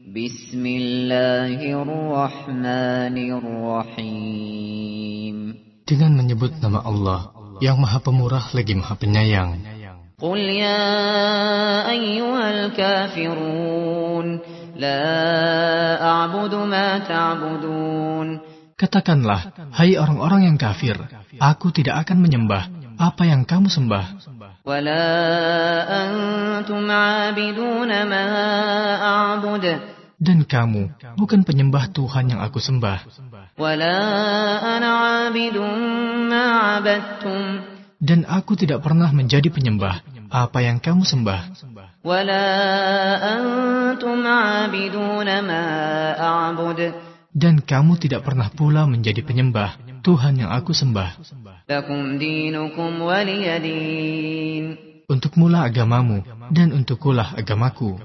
Bismillahirrahmanirrahim. Dengan menyebut nama Allah yang Maha Pemurah lagi Maha Penyayang. Qul ya ayyuhal kafirun la a'budu ma ta'budun. Katakanlah, hai orang-orang yang kafir, aku tidak akan menyembah apa yang kamu sembah. Wala dan kamu bukan penyembah Tuhan yang aku sembah. Dan aku tidak pernah menjadi penyembah apa yang kamu sembah. Dan kamu tidak pernah pula menjadi penyembah Tuhan yang aku sembah. Untuk mula agamamu dan untukkulah agamaku.